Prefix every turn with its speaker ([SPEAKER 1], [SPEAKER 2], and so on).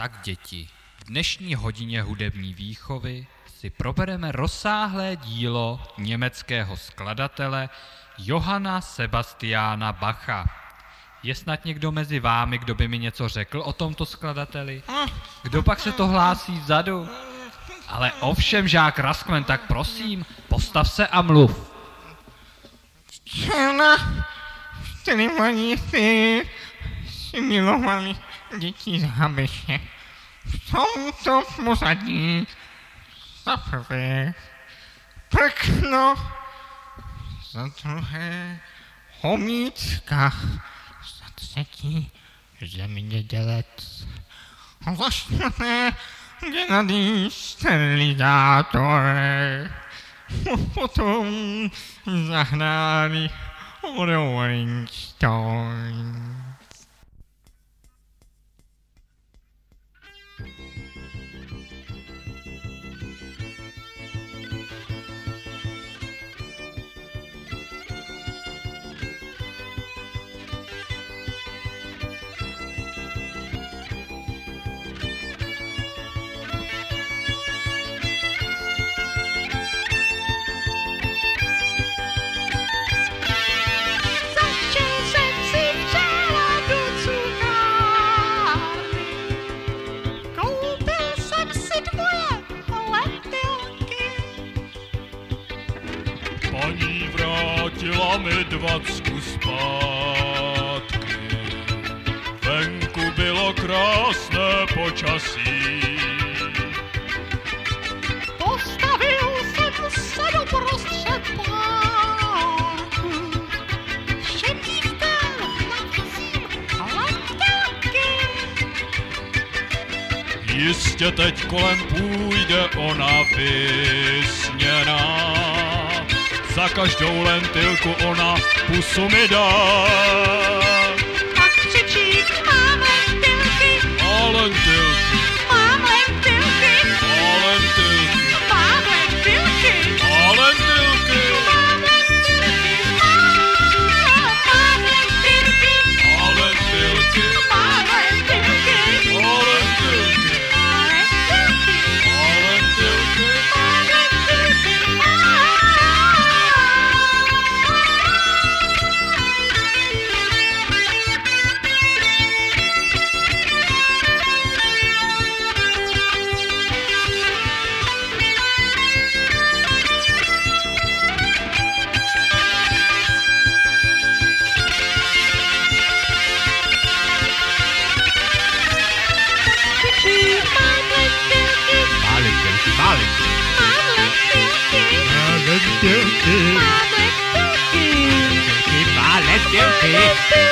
[SPEAKER 1] Tak děti, v dnešní hodině hudební výchovy si probereme rozsáhlé dílo německého skladatele Johanna Sebastiana Bacha. Je snad někdo mezi vámi, kdo by mi něco řekl o tomto skladateli? Kdo pak se to hlásí vzadu? Ale ovšem, žák Raskmen, tak prosím, postav se a mluv.
[SPEAKER 2] Včera čtyři mladíci si milovali 力士 sądów muzeum zaprawy pykno za trochę chomicka za trzeci rzemiedzielec głośne Gennady Sterlidator Potem zagrali Rolling Stone.
[SPEAKER 3] Vrátila mi dvacku zpátky. Venku bylo krásné počasí.
[SPEAKER 4] Postavil jsem se do prostřed parku. Nabízím.
[SPEAKER 3] Jistě teď kolem půjde ona vysněná. Za každou lentilku ona pusu mi dá. sei
[SPEAKER 4] o.